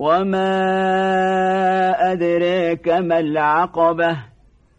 وما أدريك ما العقبة